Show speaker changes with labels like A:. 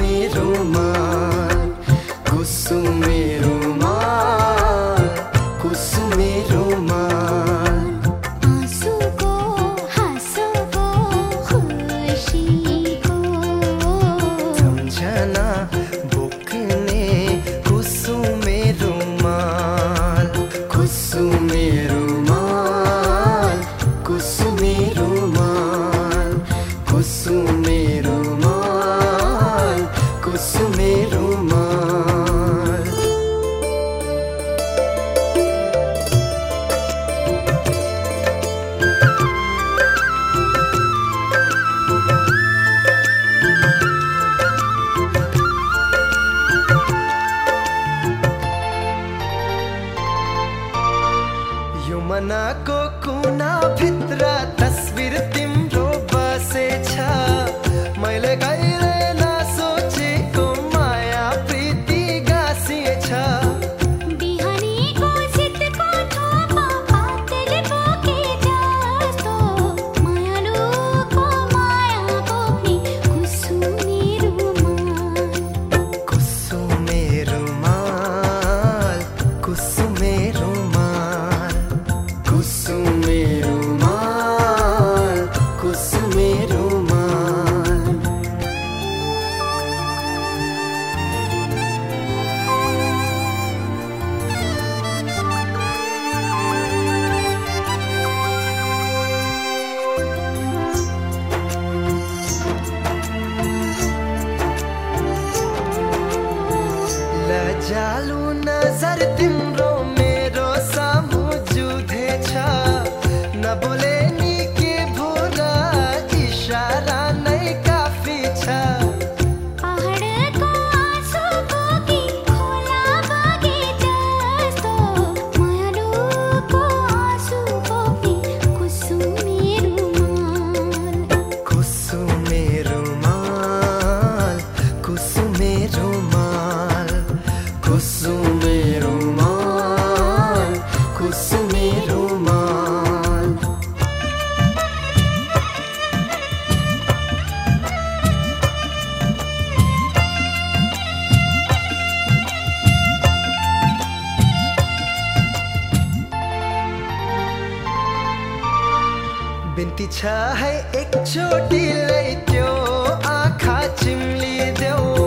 A: मेरो मान
B: कुसुम मेरो आँखाको भित्रा भित्र तस्बिर तिम्रो बसेछ। मैले गाई चालू खुसुमेमा खुसुमे रुमा विन्ति छ है एक चोटी लैत्यो आखा आँखा चुम्